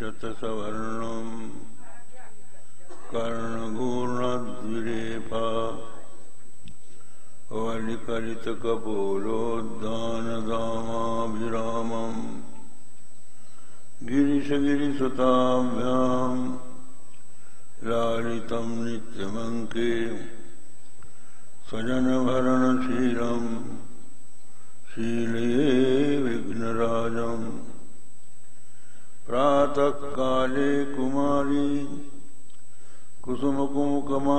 शतसवर्णम् कर्णगूर्णद्विरेफा वलिकलितकपोलोद्दानदामाभिरामम् गिरिशगिरिसुताभ्याम् लालितं नित्यमङ्के स्वजनभरणशीलम् शीले विघ्नराजम्। प्रातःकाले कुमारी, कुसुमकुमुकमा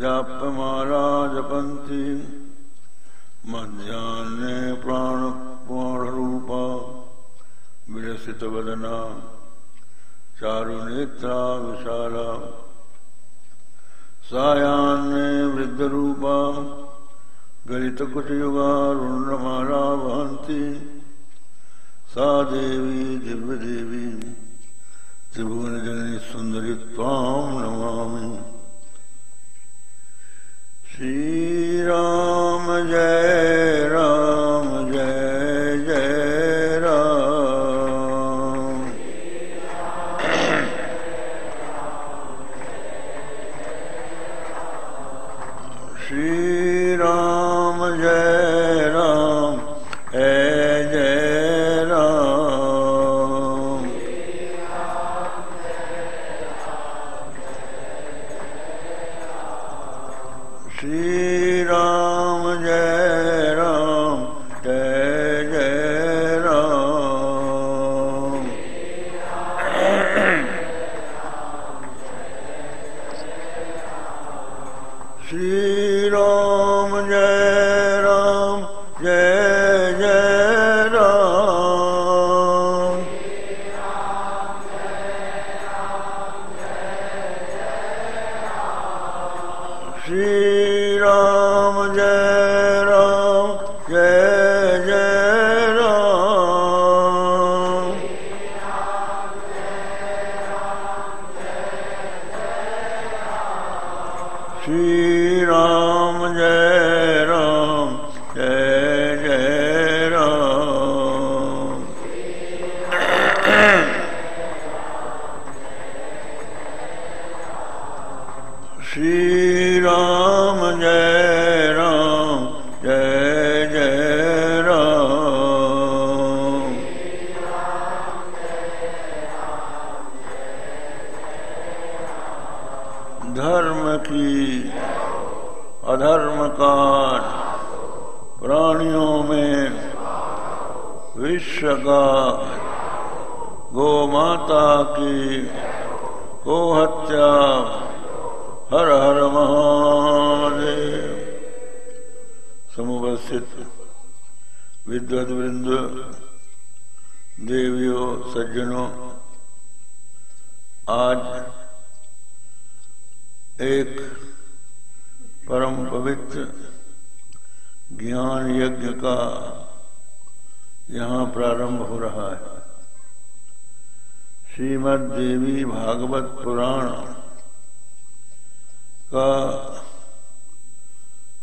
जाप्यमाला जपन्ति मध्याह्ने प्राणप्राणरूपा विलसितवदना चारुनेत्रा विशाला सायान्ने वृद्धरूपा गलितकुटयुगा रुण्डमाला वहन्ति सा देवी दिव्य देवी त्रिभुवन जननी सुंदरी ताम नमा श्री राम जय राम। श्री समुपस्थित विद्वत वृंद देवियों, सज्जनों, आज एक परम पवित्र ज्ञान यज्ञ का यहाँ प्रारंभ हो रहा है। श्रीमद देवी भागवत पुराण का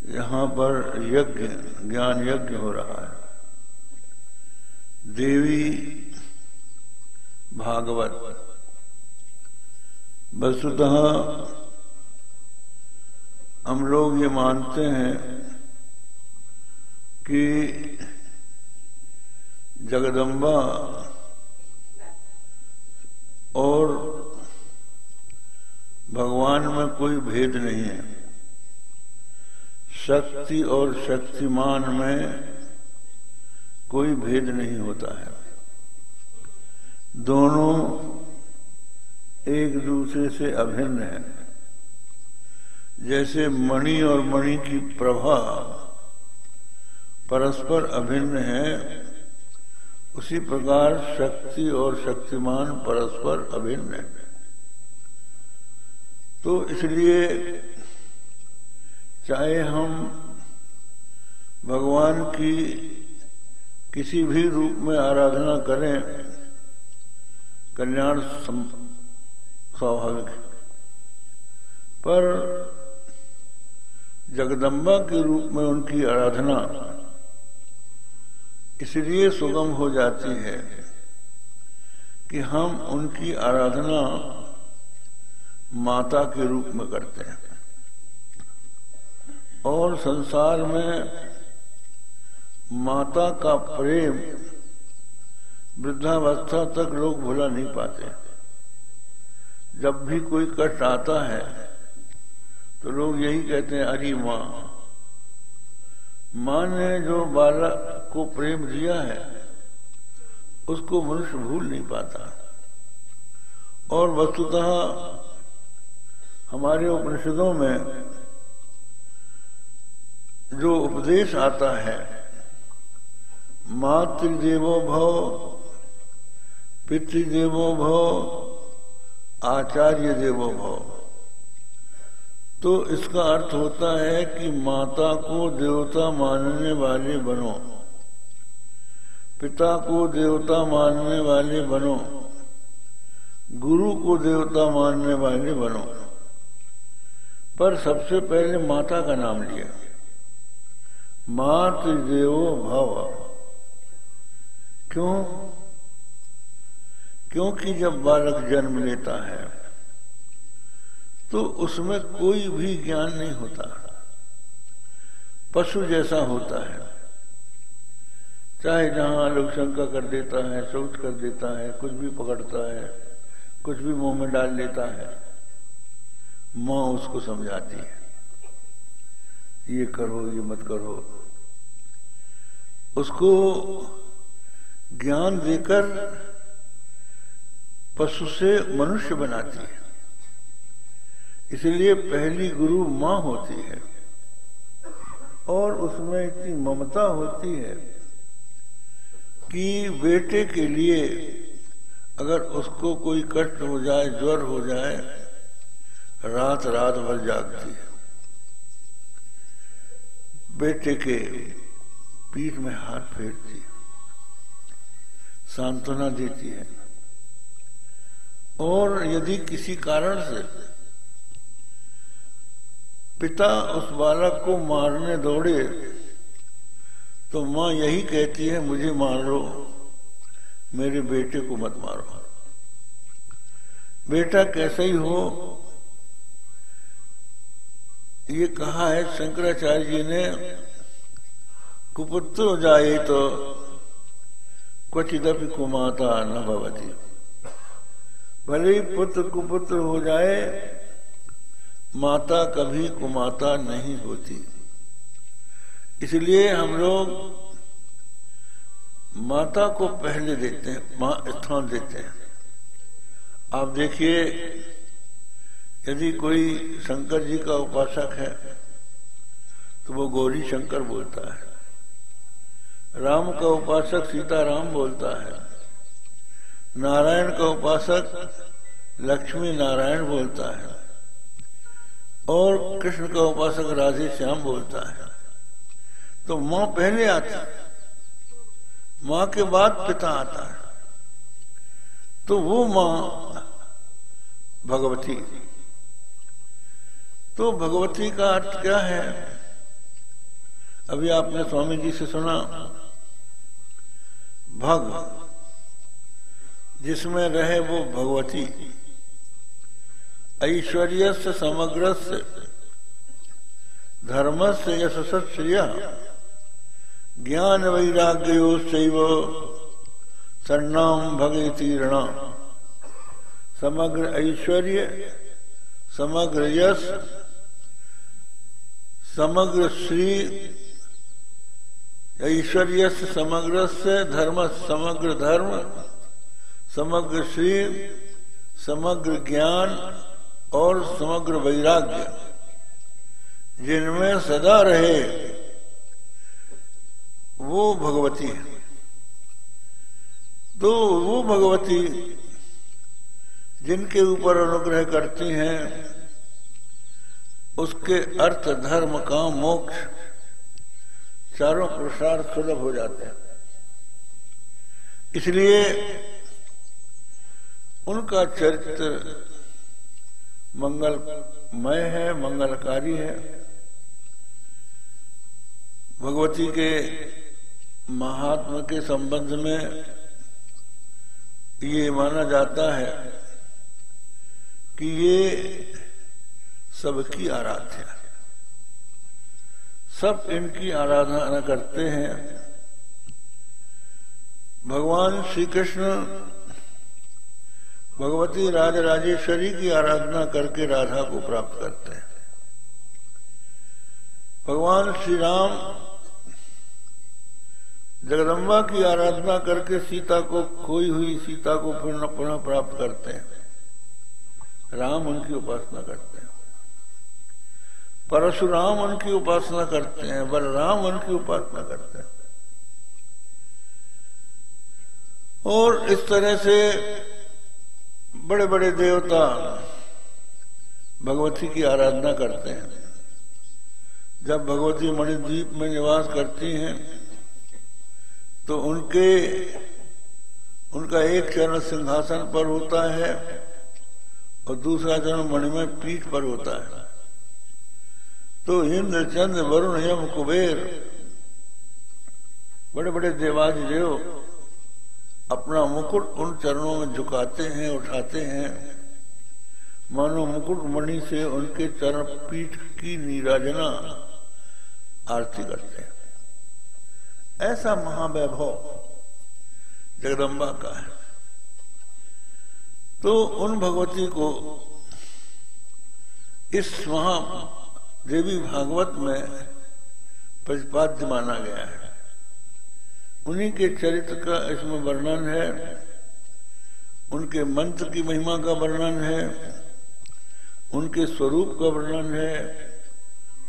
यहाँ पर यज्ञ, ज्ञान यज्ञ हो रहा है। देवी भागवत। वस्तुतः हम लोग ये मानते हैं कि जगदम्बा और भगवान में कोई भेद नहीं है। शक्ति और शक्तिमान में कोई भेद नहीं होता है। दोनों एक दूसरे से अभिन्न है। जैसे मणि और मणि की प्रभा परस्पर अभिन्न है, उसी प्रकार शक्ति और शक्तिमान परस्पर अभिन्न है। तो इसलिए चाहे हम भगवान की किसी भी रूप में आराधना करें, कल्याण स्वाभाविक पर जगदम्बा के रूप में उनकी आराधना इसलिए सुगम हो जाती है कि हम उनकी आराधना माता के रूप में करते हैं। और संसार में माता का प्रेम वृद्धावस्था तक लोग भुला नहीं पाते। जब भी कोई कष्ट आता है तो लोग यही कहते हैं, अरे माँ माँ ने जो बालक को प्रेम दिया है, उसको मनुष्य भूल नहीं पाता। और वस्तुतः हमारे उपनिषदों में जो उपदेश आता है, मातृदेवो भव, पितृदेवो भव आचार्य देवो भव। तो इसका अर्थ होता है कि माता को देवता मानने वाले बनो, पिता को देवता मानने वाले बनो, गुरु को देवता मानने वाले बनो। पर सबसे पहले माता का नाम लिया। मातृदेवो भव। क्यों? क्योंकि जब बालक जन्म लेता है तो उसमें कोई भी ज्ञान नहीं होता। पशु जैसा होता है। चाहे जहाँ लोग शंका कर देता है, शौच कर देता है, कुछ भी पकड़ता है, कुछ भी मुँह में डाल लेता है, माँ उसको समझाती है। ये करो, ये मत करो। उसको ज्ञान देकर पशु से मनुष्य बनाती है। इसलिए पहली गुरु माँ होती है और उसमें इतनी ममता होती है कि बेटे के लिए अगर उसको कोई कष्ट हो जाए, ज्वर हो जाए रात रात भर जागती है। बेटे के पीठ में हाथ फेरती है सांत्वना देती है। और यदि किसी कारण से पिता उस बालक को मारने दौड़े तो माँ यही कहती है, मुझे मार लो, मेरे बेटे को मत मारो। बेटा कैसे ही हो ये कहा है शंकराचार्य जी ने, कुपुत्र जाए तो क्वचिदपि कुमाता न भवती। भले ही पुत्र कुपुत्र हो जाए, माता कभी कुमाता नहीं होती। इसलिए हम लोग माता को पहले देते हैं स्थान देते हैं। आप देखिए यदि कोई शंकर जी का उपासक है तो वो गौरी शंकर बोलता है। राम का उपासक सीताराम बोलता है। नारायण का उपासक लक्ष्मी नारायण बोलता है। और कृष्ण का उपासक राधे श्याम बोलता है। तो माँ पहले आती माँ के बाद पिता आता है। तो वो माँ भगवती तो भगवती का अर्थ क्या है? अभी आपने स्वामी जी से सुना, भग जिसमें रहे वो भगवती ऐश्वर्य से समग्र से धर्म से यशस्या ज्ञान वैराग्यो शैव सन्नाम भगे तीर्ण समग्र ऐश्वर्य, समग्र यश समग्र श्री ऐश्वर्य समग्र से धर्म, समग्र धर्म, समग्र श्री, समग्र ज्ञान और समग्र वैराग्य, जिनमें सदा रहे वो भगवती है। तो वो भगवती जिनके ऊपर अनुग्रह करती हैं उसके अर्थ, धर्म, काम, मोक्ष चारों प्रसार सुलभ हो जाते हैं। इसलिए उनका चरित्र मंगलमय है, मंगलकारी है। भगवती के महात्मा के संबंध में ये माना जाता है कि ये सबकी आराध्या। सब इनकी आराधना करते हैं। भगवान श्री कृष्ण भगवती राज राजेश्वरी की आराधना करके राधा को प्राप्त करते हैं। भगवान श्री राम जगदम्बा की आराधना करके सीता को, खोई हुई सीता को पुनः पुनः प्राप्त करते हैं। राम उनकी उपासना करते हैं। परशुराम उनकी उपासना करते हैं, बलराम उनकी उपासना करते हैं। और इस तरह से बड़े बड़े देवता भगवती की आराधना करते हैं। जब भगवती मणिद्वीप में निवास करती हैं तो उनके, उनका एक चरण सिंहासन पर होता है और दूसरा चरण मणिमय पीठ पर होता है। तो इंद्र चंद्र वरुण यम कुबेर। बड़े बड़े देवाज देव अपना मुकुट उन चरणों में झुकाते हैं, उठाते हैं। मानो मुकुट मणि से उनके चरण पीठ की नीराजना आरती करते हैं। ऐसा महावैभव जगदम्बा का है। तो उन भगवती को इस महा देवी भागवत में प्रतिपाद्य माना गया है। उन्हीं के चरित्र का इसमें वर्णन है, उनके मंत्र की महिमा का वर्णन है, उनके स्वरूप का वर्णन है,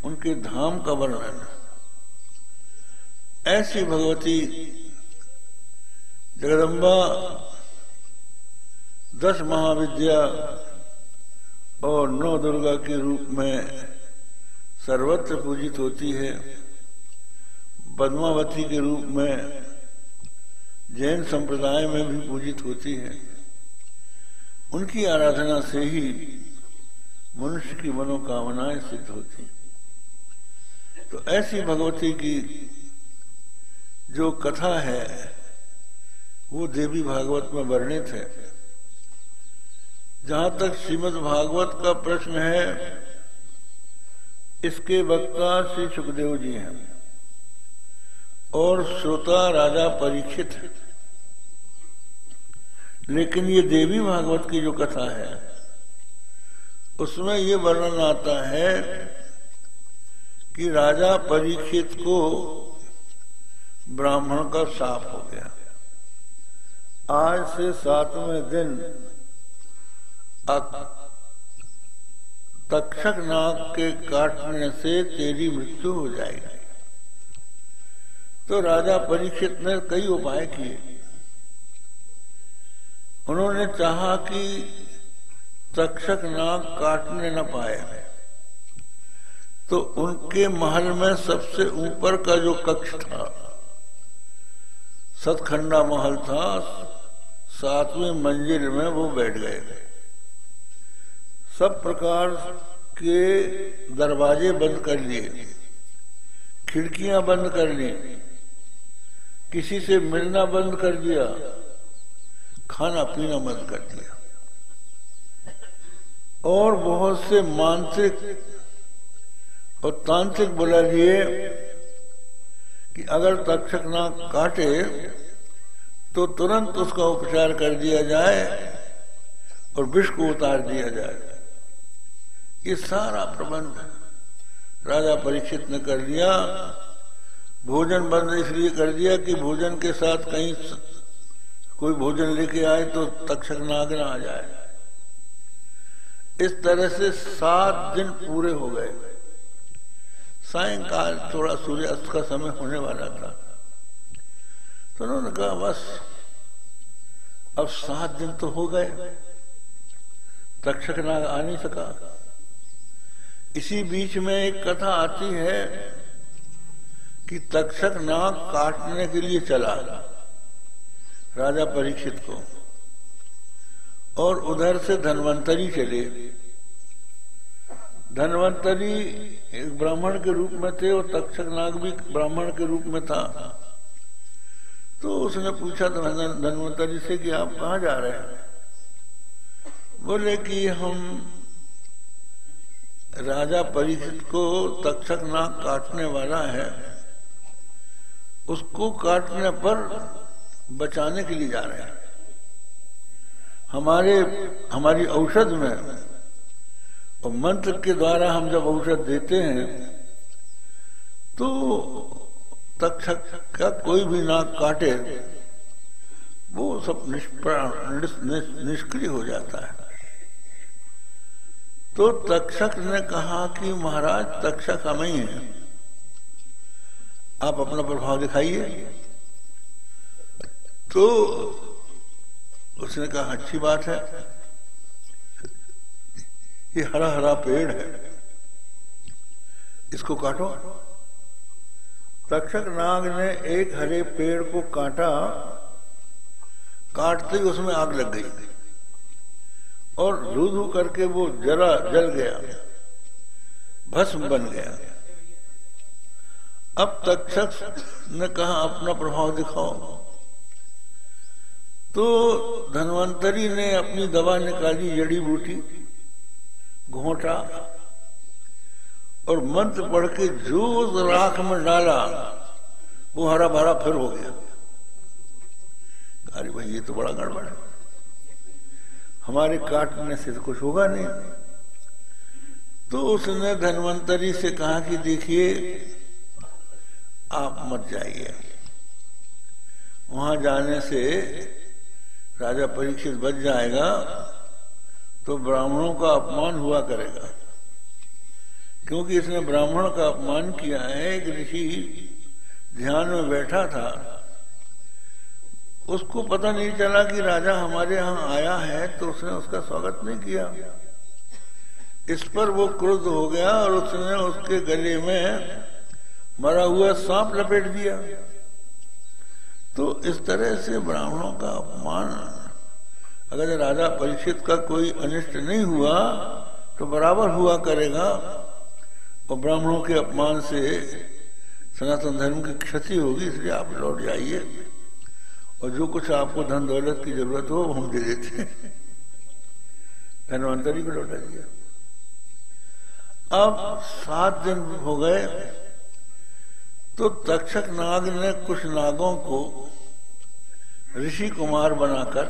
उनके धाम का वर्णन। है ऐसी भगवती जगदम्बा, दस महाविद्या और नौ दुर्गा के रूप में सर्वत्र पूजित होती है। पद्मावती के रूप में जैन संप्रदाय में भी पूजित होती है। उनकी आराधना से ही मनुष्य की मनोकामनाएँ सिद्ध होती तो ऐसी भगवती की जो कथा है, वो देवी भागवत में वर्णित है। जहाँ तक श्रीमद भागवत का प्रश्न है इसके वक्ता श्री सुखदेव जी हैं और श्रोता राजा परीक्षित है। लेकिन ये देवी भागवत की जो कथा है, उसमें ये वर्णन आता है कि राजा परीक्षित को ब्राह्मण का साफ़ हो गया। आज से सातवें दिन तक्षक नाग के काटने से तेरी मृत्यु हो जाएगी। तो राजा परीक्षित ने कई उपाय किए। उन्होंने चाहा कि तक्षक नाग काटने न पाए। तो उनके महल में सबसे ऊपर का जो कक्ष था, सतखंडा महल था, सातवें मंजिल में वो बैठ गए। सब प्रकार के दरवाजे बंद कर लिए, खिड़कियाँ बंद कर ली किसी से मिलना बंद कर दिया, खाना पीना बंद कर दिया। और बहुत से मानसिक और तांत्रिक बुला लिए कि अगर तक्षक ना काटे तो तुरंत उसका उपचार कर दिया जाए और विष को उतार दिया जाए। ये सारा प्रबंध राजा परीक्षित ने कर दिया। भोजन बंद इसलिए कर दिया कि भोजन के साथ कहीं कोई भोजन लेके आए तो तक्षक नाग ना आ जाए। इस तरह से सात दिन पूरे हो गए। सायकाल थोड़ा सूर्यास्त का समय होने वाला था। तो उन्होंने कहा, बस, अब सात दिन तो हो गए। तक्षक नाग आ नहीं सका। इसी बीच में एक कथा आती है कि तक्षक नाग काटने के लिए चला राजा परीक्षित को और उधर से धनवंतरी चले। धनवंतरी एक ब्राह्मण के रूप में थे और तक्षक नाग भी ब्राह्मण के रूप में था। तो उसने पूछा धनवंतरी से कि आप कहा जा रहे हैं? बोले कि हम राजा परीक्षित को तक्षक नाक काटने वाला है, उसको काटने पर बचाने के लिए जा रहे हैं। हमारे, हमारी औषध में, और मंत्र के द्वारा हम जब औषध देते हैं तो तक्षक का कोई भी नाक काटे, वो सब निष्प्राण निष्क्रिय हो जाता है। तो तक्षक ने कहा कि महाराज, तक्षक हम ही है। आप अपना प्रभाव दिखाइए। तो उसने कहा, अच्छी बात है। ये हरा हरा पेड़ है। इसको काटो। तक्षक नाग ने एक हरे पेड़ को काटा। काटते ही उसमें आग लग गई। और रू रू करके वो जरा जल गया, भस्म बन गया। अब तक तक्षक ने कहा, अपना प्रभाव दिखाओ। तो धनवंतरी ने अपनी दवा निकाली, जड़ी बूटी, घोटा, और मंत्र पढ़ के जो राख में डाला। वो हरा भरा फिर हो गया। अरे भाई, ये तो बड़ा गड़बड़ है। हमारे काटने से तो कुछ होगा नहीं। तो उसने धनवंतरी से कहा कि देखिए, आप मत जाइए। वहाँ जाने से राजा परीक्षित बच जाएगा तो ब्राह्मणों का अपमान हुआ करेगा। क्योंकि इसने ब्राह्मण का अपमान किया है, एक ऋषि ध्यान में बैठा था उसको पता नहीं चला कि राजा हमारे यहाँ आया है तो उसने उसका स्वागत नहीं किया। इस पर वो क्रोध हो गया और उसने उसके गले में मरा हुआ सांप लपेट दिया। तो इस तरह से ब्राह्मणों का अपमान, अगर राजा परीक्षित का कोई अनिष्ट नहीं हुआ तो बराबर हुआ करेगा। और ब्राह्मणों के अपमान से सनातन धर्म की क्षति होगी, इसलिए आप लौट जाइए। और जो कुछ आपको धन दौलत की ज़रूरत हो, वो हम दे देते हैं। धनवंतरी को लौटा दिया। अब सात दिन हो गए तो तक्षक नाग ने कुछ नागों को ऋषि कुमार बनाकर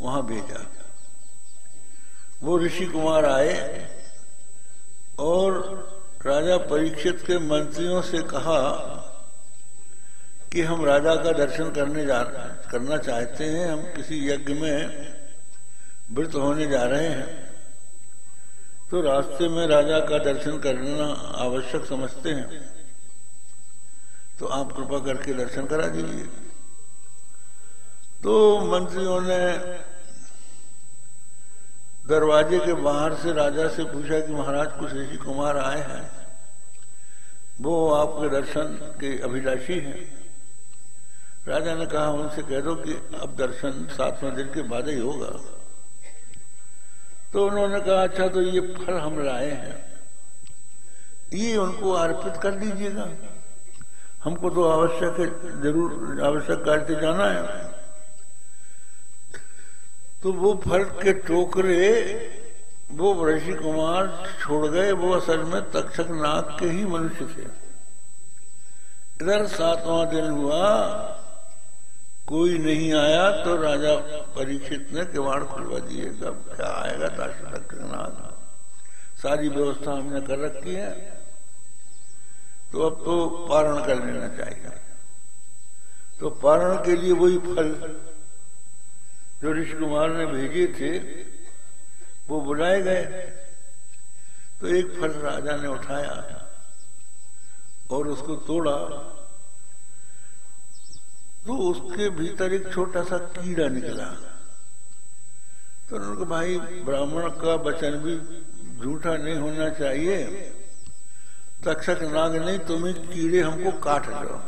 वहाँ भेजा। वो ऋषि कुमार आए और राजा परीक्षित के मंत्रियों से कहा कि हम राजा का दर्शन करने जा, करना चाहते हैं, हम किसी यज्ञ में वृत होने जा रहे हैं। तो रास्ते में राजा का दर्शन करना आवश्यक समझते हैं। तो आप कृपा करके दर्शन करा दीजिए। तो मंत्रियों ने दरवाजे के बाहर से राजा से पूछा कि महाराज, कुछ ऋषि कुमार आए हैं। वो आपके दर्शन के अभिलाषी हैं। राजा ने कहा, उनसे कह दो कि अब दर्शन सातवें दिन के बाद ही होगा। तो उन्होंने कहा अच्छा तो ये फल हम लाए हैं। ये उनको अर्पित कर दीजिएगा। हमको तो आवश्यक है, ज़रूर आवश्यक कार्य से जाना है। तो वो फल के टोकरे वो ऋषि कुमार छोड़ गए, वो असल में तक्षक नाग के ही मनुष्य थे। इधर सातवां दिन हुआ कोई नहीं आया तो राजा परीक्षित ने किवाड़ खुलवा दिए। कब क्या आएगा नाग सारी व्यवस्था हमने कर रखी है। तो अब तो पारण कर लेना चाहिए। तो पारण के लिए वही फल जो ऋषि कुमार ने भेजे थे, वो बुलाए गए। तो एक फल राजा ने उठाया और उसको तोड़ा। तो उसके भीतर एक छोटा सा कीड़ा निकला। तो भाई, ब्राह्मण का वचन भी झूठा नहीं होना चाहिए। तक्षक नाग नहीं तुम्हें कीड़े हमको काट लो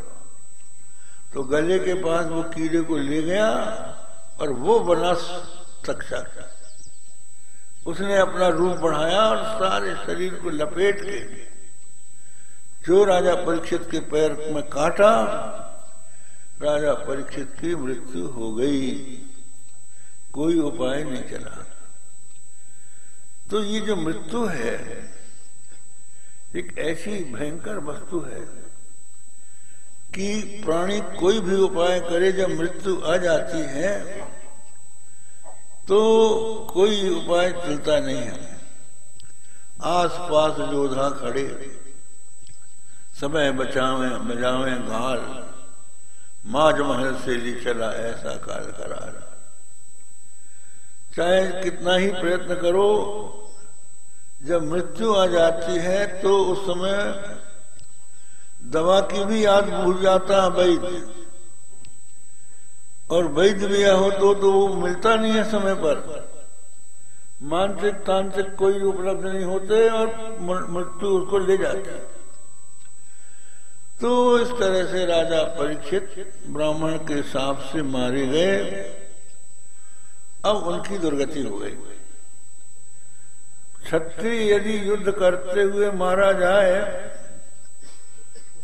तो गले के पास वो कीड़े को ले गया और वो बना तक्षक उसने अपना रूप बढ़ाया और सारे शरीर को लपेट के जो राजा परीक्षित के पैर में काटा राजा परीक्षित की मृत्यु हो गई। कोई उपाय नहीं चला। तो ये जो मृत्यु है, एक ऐसी भयंकर वस्तु है कि प्राणी कोई भी उपाय करे जब मृत्यु आ जाती है तो कोई उपाय चलता नहीं है। आस पास योधा खड़े, समय बचावे बजावे गाल माज महल से ली चला ऐसा काल करार चाहे कितना ही प्रयत्न करो जब मृत्यु आ जाती है तो उस समय दवा की भी याद भूल जाता है वैद्य। और वैद्य भी हो तो, तो वो मिलता नहीं है समय पर। मानसिक तांत्रिक कोई उपलब्ध नहीं होते और मृत्यु उसको ले जाते है। तो इस तरह से राजा परीक्षित ब्राह्मण के साप से मारे गए। अब उनकी दुर्गति हो गई। क्षत्रिय यदि युद्ध करते हुए मारा जाए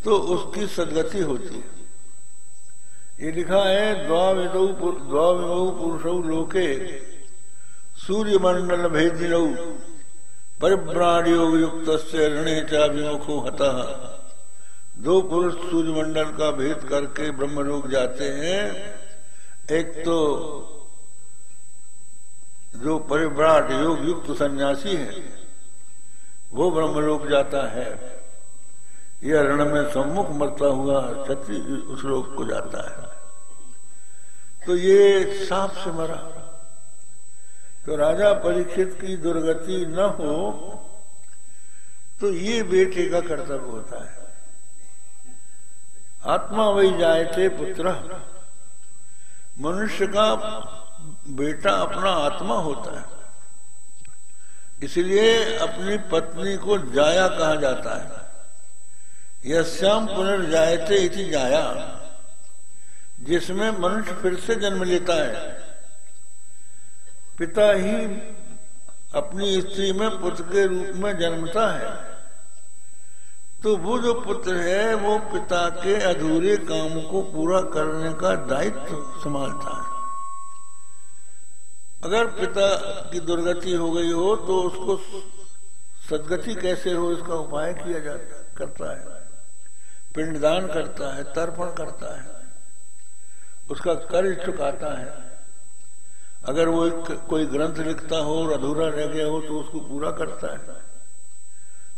तो उसकी सदगति होती है। ये लिखा है, द्वाविदौ पुरुषौ लोके सूर्य मंडल भेदिनौ परिभ्राण योग युक्त ऋणे चाभिमुखो हता। दो पुरुष सूर्य मंडल का भेद करके ब्रह्म लोग जाते हैं। एक तो जो परिभ्राट योग युक्त सन्यासी है, वो ब्रह्मलोक जाता है। यह रण में सम्मुख मरता हुआ क्षत्रि उस लोक को जाता है। तो ये सांप से मरा। तो राजा परीक्षित की दुर्गति न हो तो ये बेटे का कर्तव्य होता है। आत्मा वही थे पुत्र। मनुष्य का बेटा अपना आत्मा होता है। इसलिए अपनी पत्नी को जाया कहा जाता है। यश्याम पुनर्जायते इति जाया। जिसमें मनुष्य फिर से जन्म लेता है। पिता ही अपनी स्त्री में पुत्र के रूप में जन्मता है। तो वो जो पुत्र है, वो पिता के अधूरे काम को पूरा करने का दायित्व संभालता है। अगर पिता की दुर्गति हो गई हो तो उसको सदगति कैसे हो, इसका उपाय किया जाता करता है। पिंडदान करता है, तर्पण करता है। उसका कर्ज चुकाता है। अगर वो एक, कोई ग्रंथ लिखता हो और अधूरा रह गया हो तो उसको पूरा करता है।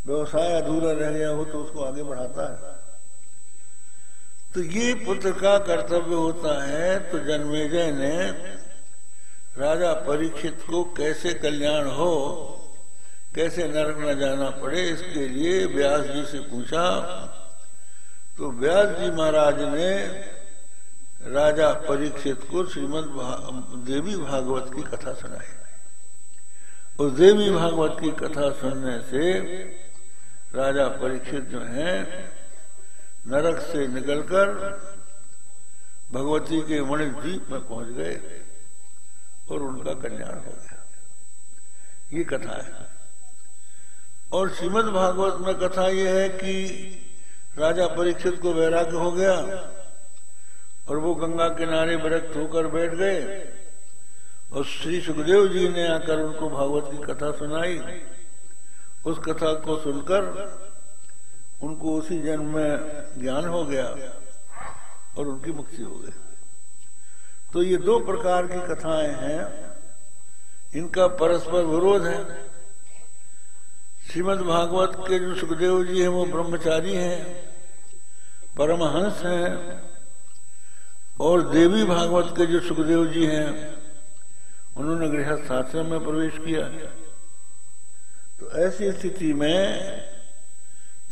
व्यवसाय अधूरा रह गया हो तो उसको आगे बढ़ाता है। तो ये पुत्र का कर्तव्य होता है तो जन्मेजय ने राजा परीक्षित को कैसे कल्याण हो, कैसे नरक न जाना पड़े, इसके लिए व्यास जी से पूछा। तो व्यास जी महाराज ने राजा परीक्षित को श्रीमद देवी भागवत की कथा सुनाई। उस देवी भागवत की कथा सुनने से राजा परीक्षित जो है, नरक से निकलकर भगवती के मणि द्वीप में पहुँच गए और उनका कल्याण हो गया। ये कथा है। और श्रीमद भागवत में कथा यह है कि राजा परीक्षित को वैराग्य हो गया और वो गंगा किनारे विरक्त होकर बैठ गए और श्री सुखदेव जी ने आकर उनको भागवत की कथा सुनाई। उस कथा को सुनकर उनको उसी जन्म में ज्ञान हो गया और उनकी मुक्ति हो गई। तो ये दो प्रकार की कथाएँ हैं। इनका परस्पर विरोध है। श्रीमद भागवत के जो सुखदेव जी हैं, वो ब्रह्मचारी हैं, परमहंस हैं, और देवी भागवत के जो सुखदेव जी हैं, उन्होंने गृहस्थ आश्रम में प्रवेश किया। तो ऐसी स्थिति में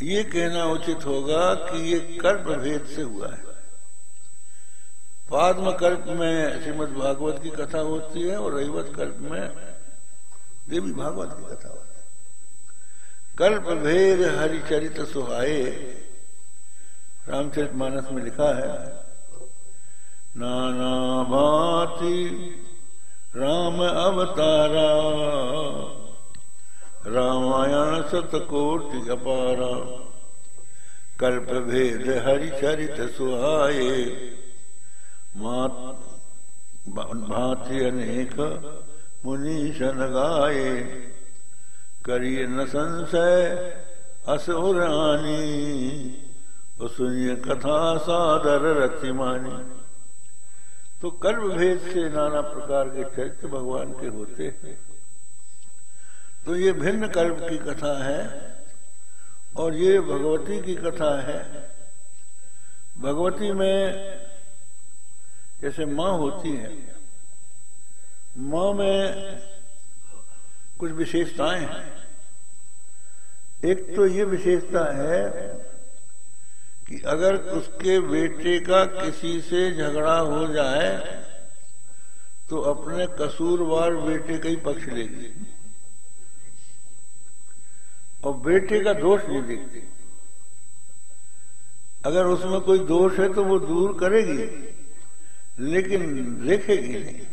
ये कहना उचित होगा कि ये कर्म भेद से हुआ है। पाद्म कल्प में श्रीमद भागवत की कथा होती है और रैवत कल्प में देवी भागवत की कथा होती है। कल्प भेद हरिचरित सुहाए, रामचरित मानस में लिखा है, नाना भांति राम अवतारा रामायण सतकोटि अपारा। कल्प भेद हरिचरित सुहाए भांति अनेक मुनीशन गाये। करिए न संशय असुरानी सुनिए कथा सादर रतिमानी तो कर्म भेद से नाना प्रकार के चरित्र भगवान के होते हैं। तो ये भिन्न कर्म की कथा है और ये भगवती की कथा है। भगवती में जैसे माँ होती है, माँ में कुछ विशेषताएँ हैं। एक तो ये विशेषता है कि अगर उसके बेटे का किसी से झगड़ा हो जाए तो अपने कसूरवार बेटे का ही पक्ष लेगी। और बेटे का दोष नहीं देखती अगर उसमें कोई दोष है तो वो दूर करेगी, लेकिन देखेगी नहीं।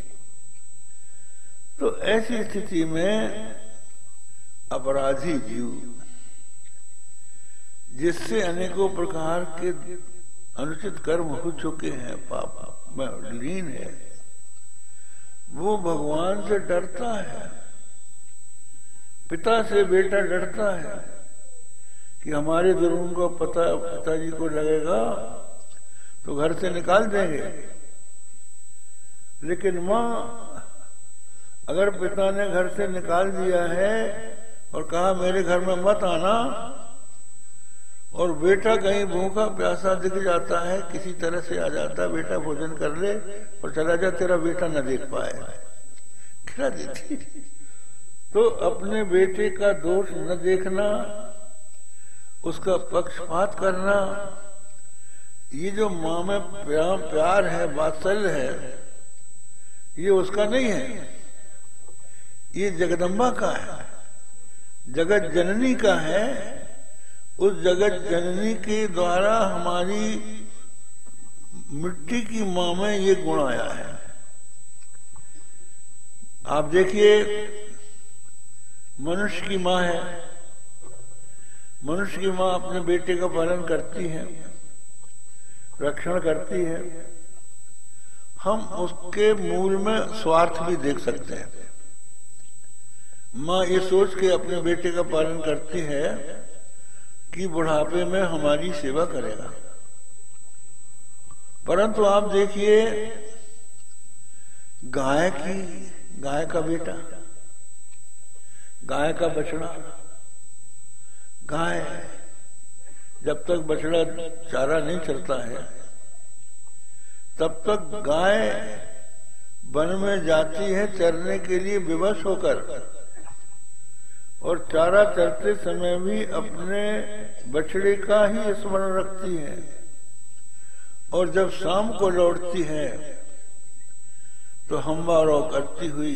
तो ऐसी स्थिति में अपराधी जीव, जिससे अनेकों प्रकार के अनुचित कर्म हो चुके हैं, पाप में लीन है, वो भगवान से डरता है। पिता से बेटा डरता है कि हमारे जुर्म को पता, पिताजी को लगेगा तो घर से निकाल देंगे। लेकिन माँ, अगर पिता ने घर से निकाल दिया है और कहा, मेरे घर में मत आना, और बेटा कहीं भूखा प्यासा दिख जाता है, किसी तरह से आ जाता है, बेटा भोजन कर ले और चला जा, तेरा बेटा न देख पाए। खिला देती तो अपने बेटे का दोष न देखना उसका पक्षपात करना ये जो माँ में प्यार, प्यार है वात्सल्य है ये उसका नहीं है। ये जगदम्बा का है। जगत जननी का है। उस जगत जननी के द्वारा हमारी मिट्टी की माँ में ये गुण आया है। आप देखिए मनुष्य की माँ है। मनुष्य की माँ अपने बेटे का पालन करती है, रक्षण करती है। हम उसके मूल में स्वार्थ भी देख सकते हैं। माँ ये सोच के अपने बेटे का पालन करती है कि बुढ़ापे में हमारी सेवा करेगा। परंतु आप देखिए, गाय की, गाय का बेटा गाय का बछड़ा। गाय, जब तक बछड़ा चारा नहीं चलता है, तब तक गाय वन में जाती है चरने के लिए विवश होकर और चारा चरते समय भी अपने बछड़े का ही स्मरण रखती है। और जब शाम को लौटती है तो हम्बा रो करती हुई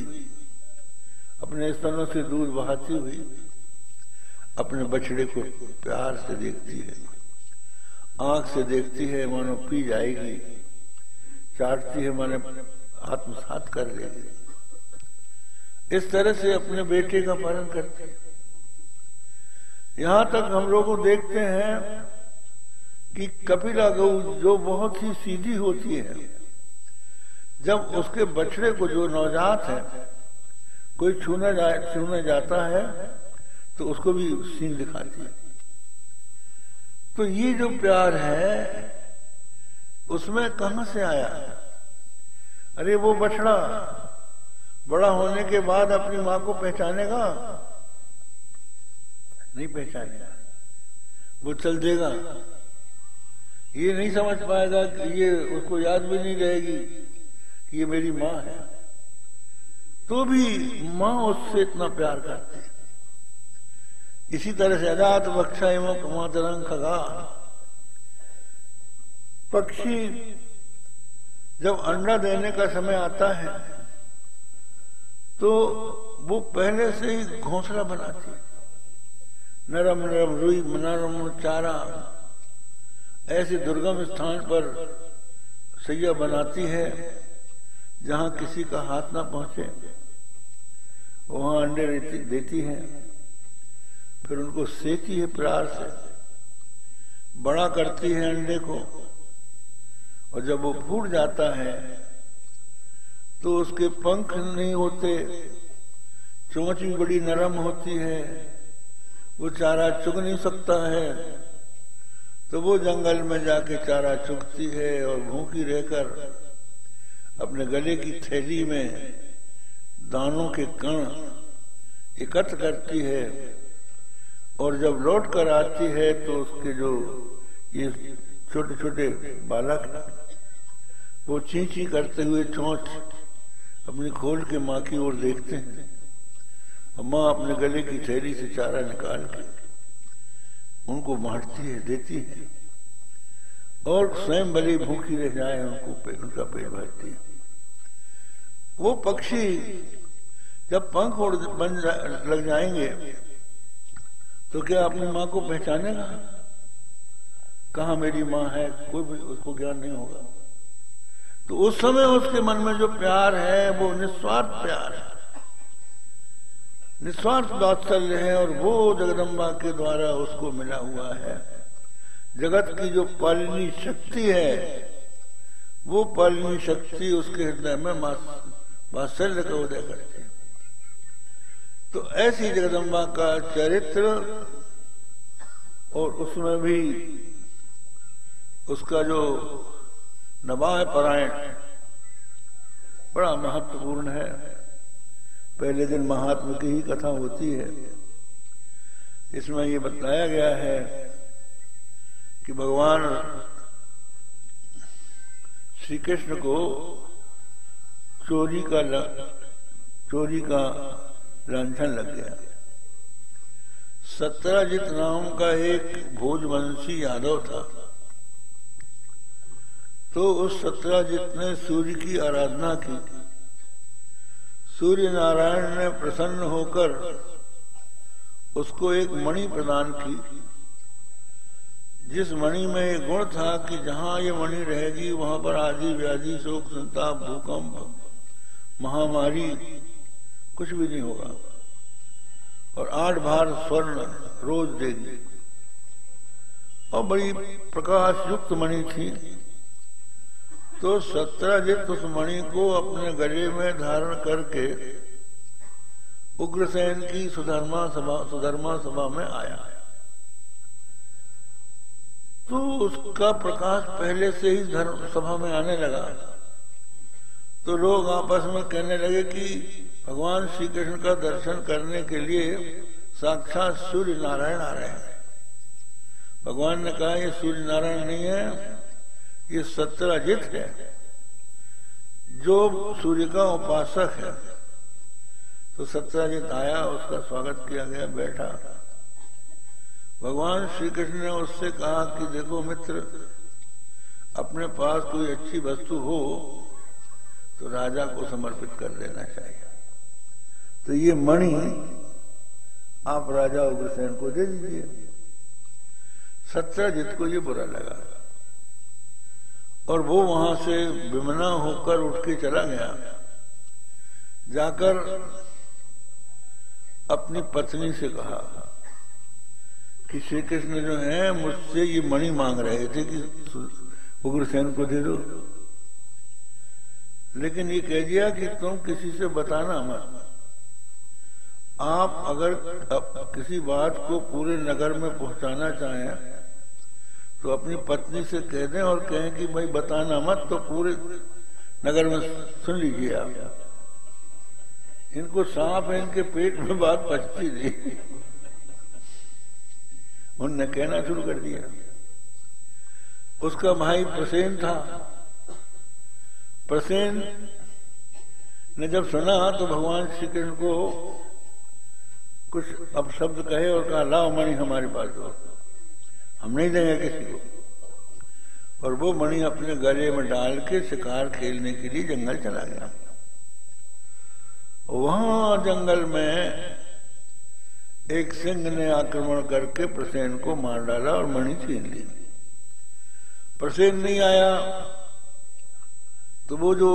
अपने स्तनों से दूध बहाती हुई अपने बछड़े को प्यार से देखती है। आँख से देखती है, मानो पी जाएगी। चाटती है, माने आत्मसात कर लेगी। इस तरह से अपने बेटे का पालन करते हैं। यहाँ तक हम लोग देखते हैं कि कपिला गौ जो बहुत ही सीधी होती है, जब उसके बछड़े को जो नवजात है कोई छूने जा, छूने जाता है तो उसको भी सीन दिखाती है। तो ये जो प्यार है उसमें कहा से आया? अरे वो बछड़ा बड़ा होने के बाद अपनी माँ को पहचानेगा? नहीं पहचानेगा। वो चल देगा। ये नहीं समझ पाएगा कि ये उसको याद भी नहीं रहेगी कि ये मेरी माँ है। तो भी माँ उससे इतना प्यार करती इसी तरह से अजात बक्षा एवं कमातरंग खगा। पक्षी जब अंडा देने का समय आता है तो वो पहले से ही घोंसला बनाती नरम नरम रुई नरम चारा, ऐसे दुर्गम स्थान पर सैया बनाती है, जहाँ किसी का हाथ ना पहुँचे। वहाँ अंडे देती है। फिर उनको सेती है प्यार से। बड़ा करती है अंडे को। और जब वो फूट जाता है तो उसके पंख नहीं होते। चोंच भी बड़ी नरम होती है। वो चारा चुग नहीं सकता है। तो वो जंगल में जाके चारा चुगती है और भूखी रहकर अपने गले की थैली में दानों के कण एकत्र करती है और जब लौट कर आती है तो उसके जो ये छोटे छोटे बालक वो चींची करते हुए चोंच अपनी खोल के माँ की ओर देखते हैं। माँ अपने गले की थैली से चारा निकाल के उनको बांटती है देती है। और स्वयं भले भूखी रह जाए उनको पे, उनका पेट भरती है। वो पक्षी जब पंख उड़ बन जा, लग जाएँगे तो क्या अपनी माँ को पहचानेगा? कहा मेरी माँ है कोई भी उसको ज्ञान नहीं होगा। तो उस समय उसके मन में जो प्यार है वो निस्वार्थ प्यार है। निस्वार्थ वात्सल्य है और वो जगदम्बा के द्वारा उसको मिला हुआ है। जगत की जो पालनी शक्ति है वो पालनी शक्ति उसके हृदय में वात्सल्य का उदय करते है। तो ऐसी जगदम्बा का चरित्र और उसमें भी उसका जो नवाह परायण बड़ा महत्वपूर्ण है। पहले दिन महात्मा की ही कथा होती है। इसमें ये बताया गया है कि भगवान श्री कृष्ण को चोरी का चोरी का लाछन लग गया। सत्रहजित नाम का एक भोजवंशी यादव था। तो उस सत्रहजित ने सूर्य की आराधना की। सूर्य नारायण ने प्रसन्न होकर उसको एक मणि प्रदान की। जिस मणि में गुण था कि जहाँ ये मणि रहेगी, वहाँ पर आदि व्याधि, शोक, संताप, भूकंप महामारी कुछ भी नहीं होगा। और आठ भार स्वर्ण रोज देगी और बड़ी प्रकाश युक्त मणि थी। तो सत्रहजित उस मणि को अपने गले में धारण करके उग्रसेन की सुधर्मा सभा सुधर्मा सभा में आया। तो उसका प्रकाश पहले से ही धर्म सभा में आने लगा। तो लोग आपस में कहने लगे कि भगवान श्री कृष्ण का दर्शन करने के लिए साक्षात सूर्य नारायण आ रहे हैं। भगवान ने कहा, ये सूर्य नारायण नहीं है, ये सत्यराजित है। जो सूर्य का उपासक है तो सत्यराजित आया, उसका स्वागत किया गया, बैठा। भगवान श्री कृष्ण ने उससे कहा कि देखो मित्र, अपने पास कोई अच्छी वस्तु हो तो राजा को समर्पित कर देना चाहिए। तो ये मणि आप राजा उग्रसेन को दे दीजिए। सत्यजित को ये बुरा लगा। और वो वहाँ से विमना होकर उठ के चला गया। जाकर अपनी पत्नी से कहा कि श्री कृष्ण जो है, मुझसे ये मणि मांग रहे थे कि उग्रसेन को दे दो। लेकिन ये कह दिया कि तुम किसी से बताना मत। आप अगर किसी बात को पूरे नगर में पहुंचाना चाहें तो अपनी पत्नी से कह दें और कहें कि भाई बताना मत तो पूरे नगर में सुन लीजिए आप। इनको सांप है, इनके पेट में बात पचती थी उनने कहना शुरू कर दिया। उसका भाई प्रसेन था। प्रसेन ने जब सुना तो भगवान श्री कृष्ण को कुछ अब शब्द कहे और कहा, लाओ मणि हमारे पास दो। हम नहीं देंगे किसी को। और वो मणि अपने गले में डाल के शिकार खेलने के लिए जंगल चला गया। वहाँ जंगल में एक सिंह ने आक्रमण करके प्रसेन को मार डाला और मणि छीन ली। प्रसेन नहीं आया। तो वो जो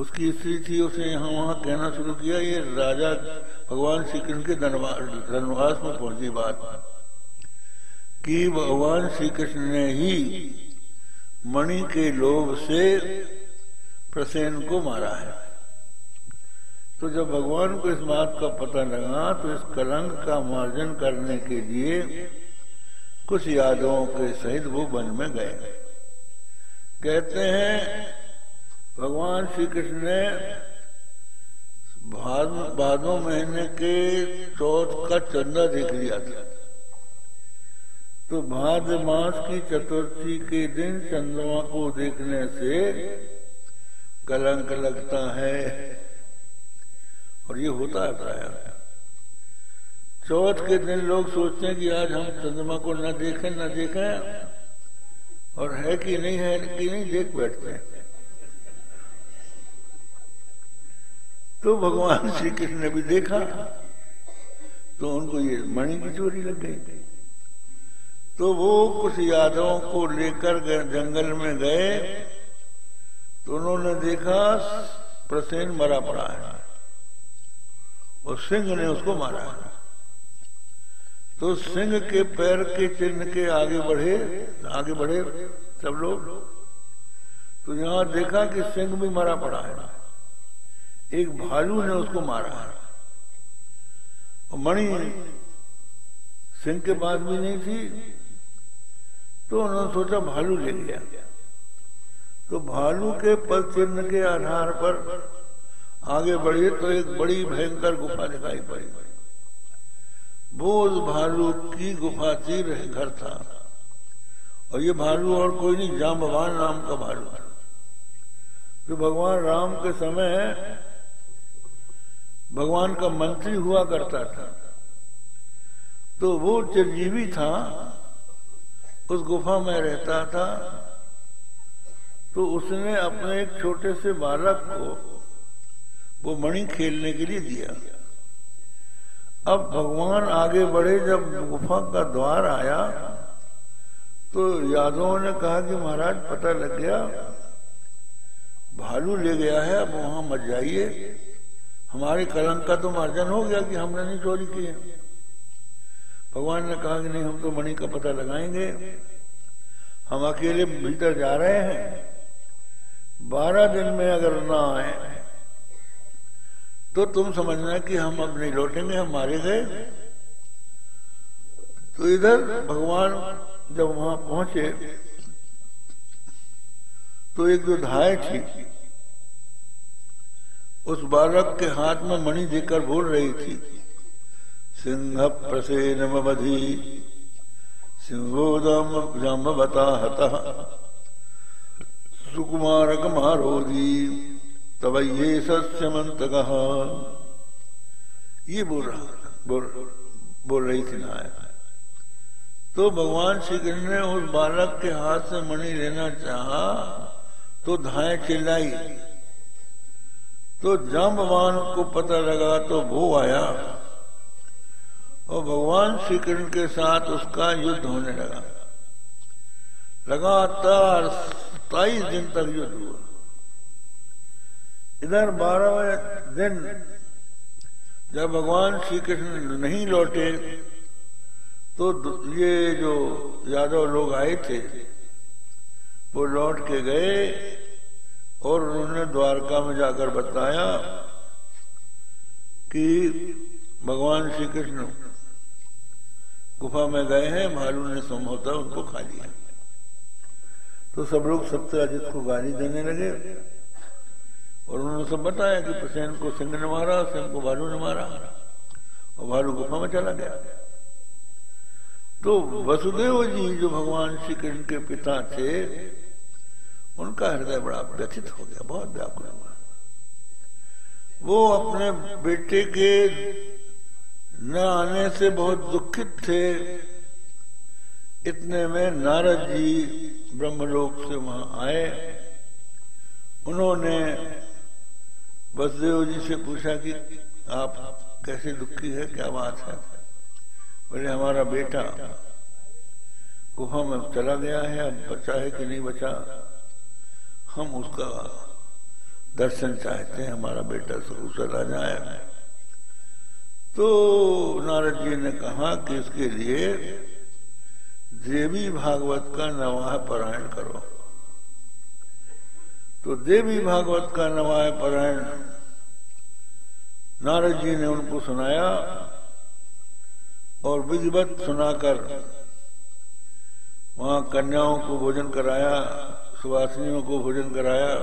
उसकी स्त्री थी उसने यहाँ वहाँ कहना शुरू किया, ये राजा भगवान श्री कृष्ण के धनवास में पहुँची बात। कि भगवान श्री कृष्ण ने ही मणि के लोभ से प्रसेन को मारा है। तो जब भगवान को इस बात का पता लगा तो इस कलंक का मार्जन करने के लिए कुछ यादवों के सहित वो वन में गए। कहते हैं, भगवान श्री कृष्ण ने भादो महीने के चौथ का चंदा देख लिया था। तो भाद मास की चतुर्थी के दिन चंद्रमा को देखने से कलंक लगता है और ये होता है चौथ के दिन लोग सोचते हैं कि आज हम चंद्रमा को न देखें न देखें। और है कि नहीं है कि नहीं, देख बैठते हैं। तो भगवान श्री कृष्ण ने भी देखा तो उनको ये मणि की चोरी लग गई। तो वो कुछ यादवों को लेकर जंगल में गए तो उन्होंने देखा, प्रसेन मरा पड़ा है, और सिंह ने उसको मारा तो सिंह के पैर के चिन्ह के आगे बढ़े आगे बढ़े सब लोग। तो यहाँ देखा कि सिंह भी मरा पड़ा है। एक भालू ने उसको मारा। और मणि सिंह के पास भी नहीं थी तो उन्होंने सोचा भालू ले लिया। तो भालू के पद चिन्ह के आधार पर आगे बढ़े तो एक बड़ी भयंकर गुफा दिखाई पड़ी। उस भालू की गुफा थी घर था। और ये भालू और कोई नहीं जाम्बवान नाम का भालू जो भगवान राम के समय भगवान का मंत्री हुआ करता था तो वो चिरजीवी था, उस गुफा में रहता था तो उसने अपने एक छोटे से बालक को वो मणि खेलने के लिए दिया। अब भगवान आगे बढ़े, जब गुफा का द्वार आया तो यादवों ने कहा कि महाराज, पता लग गया, भालू ले गया है, अब वहाँ मत जाइए। हमारे कलंक का तो मार्जन हो गया कि हमने नहीं चोरी की। है भगवान ने कहा कि नहीं, हम तो मणि का पता लगाएँगे। हम अकेले भीतर जा रहे हैं। बारह दिन में अगर ना आए तो तुम समझना कि हम अब नहीं लौटेंगे, हम मारे गए। तो इधर भगवान जब वहाँ पहुँचे तो एक जो धाय थी, उस बालक के हाथ में मणि देकर बोल रही थी, सिंह प्रसेन मधि सिंहोदम बता सुकुमारक मारोदी तब ये सस्यमंत ये बोल रहा, बोल बोल रही थी नायक। तो भगवान श्री कृष्ण ने उस बालक के हाथ से मणि लेना चाहा तो धाए चिल्लाई। तो जाम्बवान को पता लगा तो वो आया। और भगवान श्री कृष्ण के साथ उसका युद्ध होने लगा। लगातार सताईस दिन तक युद्ध हुआ। इधर बारहवें दिन जब भगवान श्री कृष्ण नहीं लौटे तो ये जो यादव लोग आए थे, वो लौट के गए और उन्होंने द्वारका में जाकर बताया कि भगवान श्री कृष्ण गुफा में गए हैं, भालू ने संभवतः उनको खा लिया तो सब लोग सत्यराजित को गाली देने लगे। और उन्होंने सब बताया कि प्रसेन को सिंह ने मारा सिंह को भालू ने मारा, और भालू गुफा में चला गया। तो वसुदेव जी जो भगवान श्री कृष्ण के पिता थे, उनका हृदय बड़ा व्यथित हो गया, बहुत व्याकुल हुआ। वो अपने बेटे के न आने से बहुत दुखित थे। इतने में नारद जी ब्रह्मलोक से वहाँ आए। उन्होंने वसुदेव जी से पूछा कि आप कैसे दुखी है, क्या बात है? बोले, हमारा बेटा गुफा में चला गया है, अब बचा है कि नहीं बचा? हम उसका दर्शन चाहते हैं, हमारा बेटा सकुशल आ जाए तो नारद जी ने कहा कि इसके लिए देवी भागवत का नवाह पारायण करो। तो देवी भागवत का नवाय परायण नारद जी ने उनको सुनाया और विधिवत सुनाकर वहाँ कन्याओं को भोजन कराया, सुवासिनियों को भोजन कराया,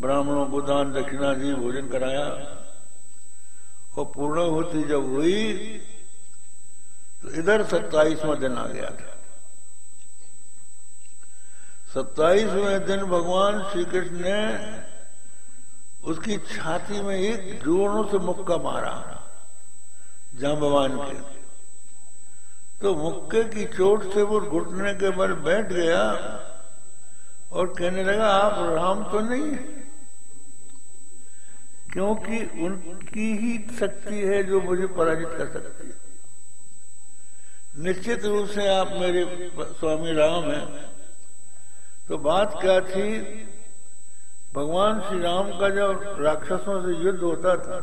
ब्राह्मणों को दान दक्षिणा दी, भोजन कराया। और पूर्ण जब हुई तो इधर सत्ताईसवा दिन आ गया था। सत्ताईसवें दिन भगवान श्री कृष्ण ने उसकी छाती में एक जोरों से मुक्का मारा जाम्बवान के। तो मुक्के की चोट से वो घुटने के बल बैठ गया और कहने लगा, आप राम तो नहीं क्योंकि उनकी ही शक्ति है जो मुझे पराजित कर सकती है। निश्चित रूप से आप मेरे स्वामी राम हैं तो बात क्या थी? भगवान श्री राम का जब राक्षसों से युद्ध होता था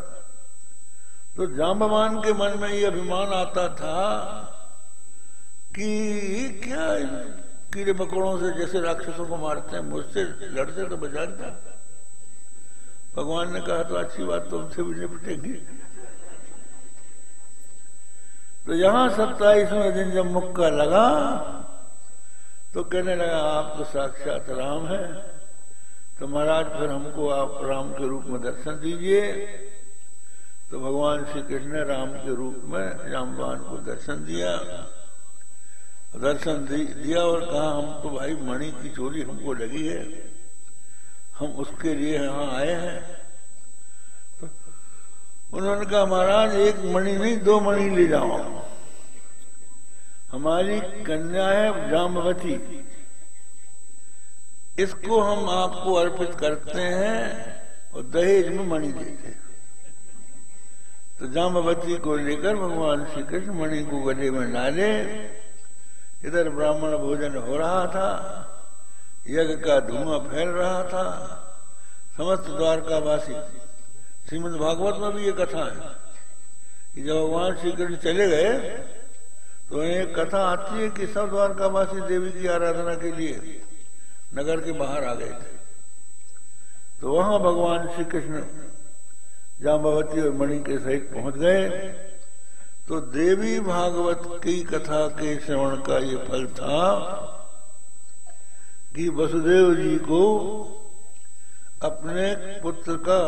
तो जाम्बवान के मन में ये अभिमान आता था कि क्या कीड़े मकोड़ों से जैसे राक्षसों को मारते हैं, मुझसे लड़ते तो बजाता भगवान ने कहा तो अच्छी बात तुमसे भी निपटेगी। तो यहाँ सत्ताईसवें दिन जब मुक्का लगा तो कहने लगा आप तो साक्षात राम है। तो महाराज, फिर हमको आप राम के रूप में दर्शन दीजिए। तो भगवान श्री कृष्ण ने राम के रूप में रामवान को दर्शन दिया। दर्शन दिया और कहा, हम तो भाई मणि की चोरी हमको लगी है। हम उसके लिए यहाँ आए हैं। तो उन्होंने कहा, महाराज, एक मणि नहीं, दो मणि ले जाओ। हमारी कन्या है जामवती इसको हम आपको अर्पित करते हैं और दहेज में मणि देते हैं। तो जामवती को लेकर भगवान श्री कृष्ण मणि को गले में डाले। इधर ब्राह्मण भोजन हो रहा था, यज्ञ का धुआँ फैल रहा था। समस्त द्वारकावासी श्रीमद भागवत में भी ये कथा है कि जब भगवान श्री कृष्ण चले गए तो एक कथा आती है कि सब द्वारकावासी देवी की आराधना के लिए नगर के बाहर आ गए थे। तो वहाँ भगवान श्री कृष्ण जाम्बावती और मणि के सहित पहुँच गए। तो देवी भागवत की कथा के श्रवण का ये फल था कि वसुदेव जी को अपने पुत्र का,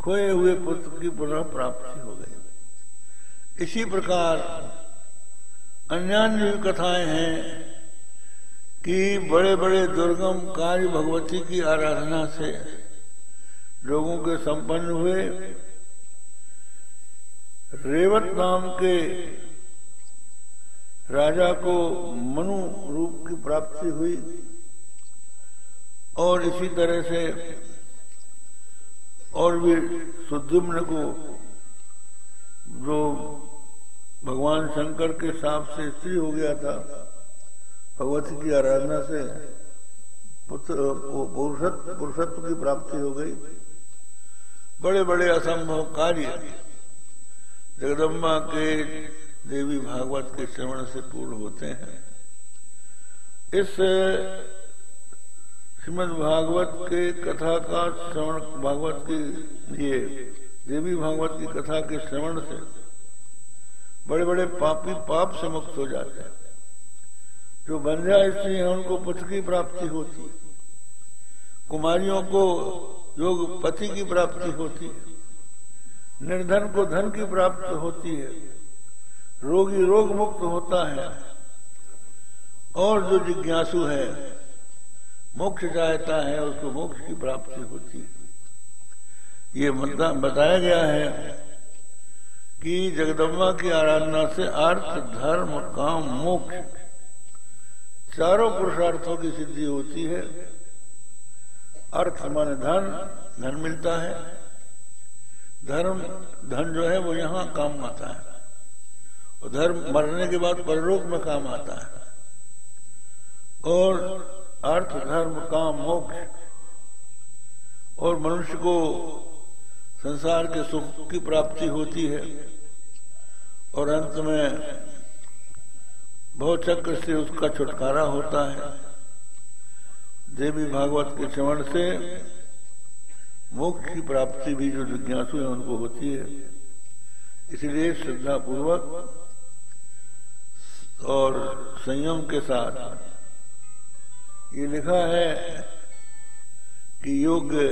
खोए हुए पुत्र की पुनः प्राप्ति हो गई। इसी प्रकार अन्य कथाएँ हैं कि बड़े बड़े दुर्गम कार्य भगवती की आराधना से लोगों के संपन्न हुए। रेवत नाम के राजा को मनु रूप की प्राप्ति हुई और इसी तरह से और भी सुद्युम्न को जो भगवान शंकर के साप से स्त्री हो गया था। भगवती की आराधना से पुरुषत्व पुरुषत्व की प्राप्ति हो गई। बड़े बड़े असंभव कार्य जगदम्बा के देवी भागवत के श्रवण से पूर्ण होते हैं। इस श्रीमद भागवत के कथा का श्रवण भागवत की ये देवी भागवत की कथा के श्रवण से बड़े बड़े पापी पाप से मुक्त हो जाते हैं। जो बंध्या स्त्री है उनको पुत्र की प्राप्ति होती है। कुमारियों को योग पति की प्राप्ति होती है। निर्धन को धन की प्राप्त होती है। रोगी रोग मुक्त होता है। और जो जिज्ञासु है, मोक्ष चाहता है, उसको मोक्ष की प्राप्ति होती है। ये बताया गया है कि जगदम्बा की आराधना से अर्थ, धर्म, काम, मोक्ष, चारों पुरुषार्थों की सिद्धि होती है। अर्थ माने धन धन मिलता है। धर्म, धन जो है वो यहाँ काम आता है। और धर्म मरने के बाद परलोक में काम आता है। और अर्थ, धर्म, काम, मोक्ष, और मनुष्य को संसार के सुख की प्राप्ति होती है। और अंत में बहुत चक्र से उसका छुटकारा होता है। देवी भागवत के श्रवण से मोक्ष की प्राप्ति भी जो जिज्ञासु है उनको होती है। इसलिए श्रद्धा पूर्वक और संयम के साथ ये लिखा है कि योग्य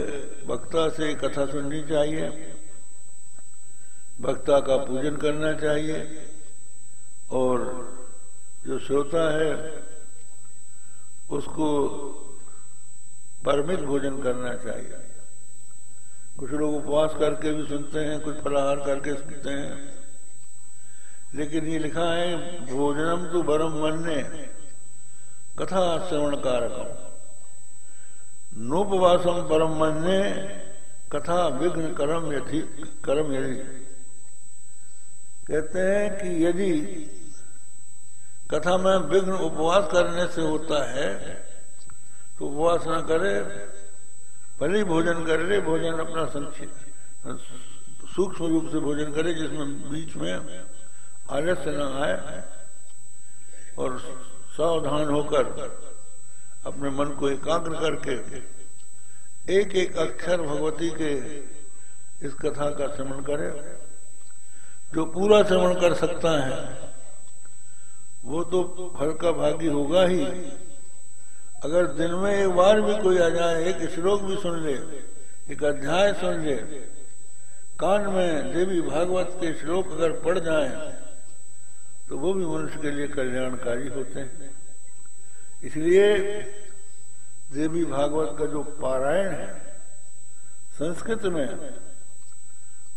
वक्ता से कथा सुननी चाहिए। वक्ता का पूजन करना चाहिए। और जो श्रोता है, उसको परमित भोजन करना चाहिए। कुछ लोग उपवास करके भी सुनते हैं, कुछ फलाहार करके सुनते हैं। लेकिन ये लिखा है, भोजनम तो बरम मन ने कथा श्रवण कारक नोपवासम परम मन ने कथा विघ्न कर्म यदि कर्म यदि कहते हैं कि यदि कथा में विघ्न उपवास करने से होता है तो उपवास न करे, भले भोजन कर ले, भोजन अपना संक्षिप्त, सूक्ष्म रूप से भोजन करे, जिसमें बीच में आलस्य न आए और सावधान होकर अपने मन को एकाग्र करके एक एक अक्षर भगवती के इस कथा का श्रवण करे। जो पूरा श्रवण कर सकता है, वो तो फल का भागी होगा ही। अगर दिन में एक बार भी कोई आ जाए, एक श्लोक भी सुन ले, एक अध्याय सुन ले, कान में देवी भागवत के श्लोक अगर पढ़ जाए तो वो भी मनुष्य के लिए कल्याणकारी होते हैं। इसलिए देवी भागवत का जो पारायण है, संस्कृत में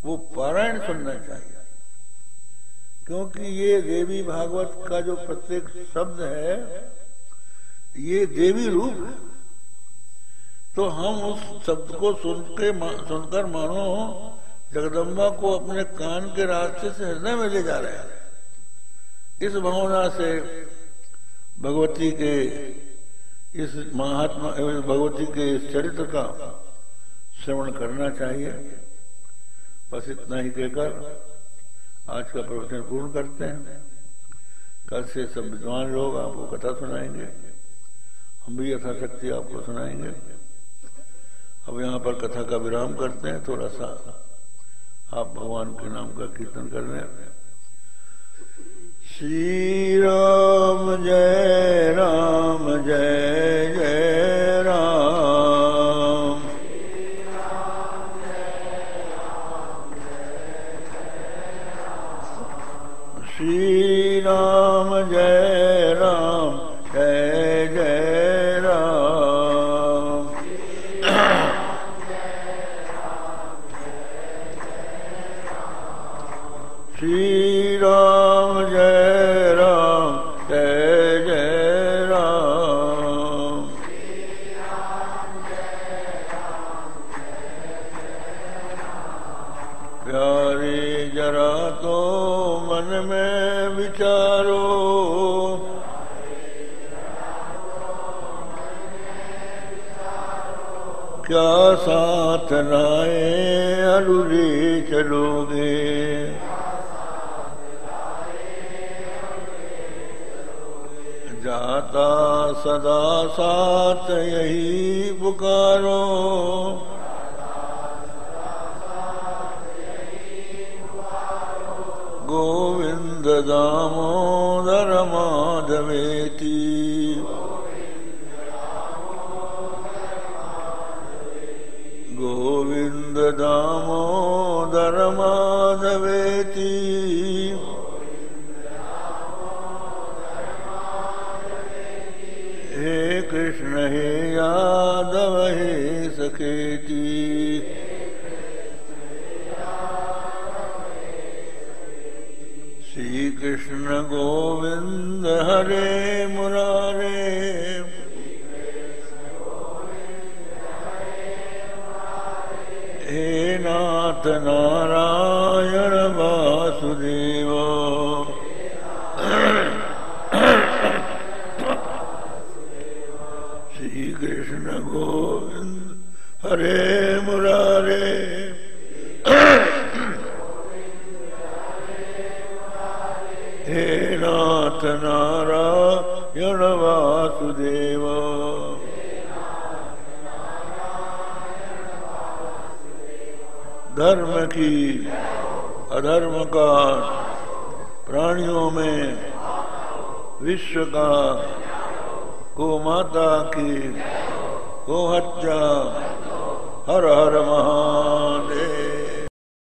वो पारायण सुनना चाहिए। क्योंकि ये देवी भागवत का जो प्रत्येक शब्द है, ये देवी रूप है। तो हम उस शब्द को सुन के सुनकर मानो जगदम्बा को अपने कान के रास्ते से हृदय में ले जा रहे हैं। इस भावना से भगवती के इस महात्मा एवं भगवती के इस चरित्र का श्रवण करना चाहिए। बस इतना ही कहकर आज का प्रवचन पूर्ण करते हैं। कल से सब विद्वान लोग आपको कथा सुनाएँगे। हम भी यथाशक्ति आपको सुनाएँगे। अब यहाँ पर कथा का विराम करते हैं थोड़ा सा आप भगवान के नाम का कीर्तन कर रहे हैं श्री राम जय राम जय जय। चलोगे। जाता सदा साथ यही पुकारो। गोविंद दामोदर माधवेती सखेती श्री कृष्ण गोविंद हरे मुरारे। हे नाथ नारायण हरे मुरारे। हे नाथ नारायण वासुदेव। धर्म की, अधर्म का, प्राणियों में विश्व का गो माता की गोहत्या हर हर महा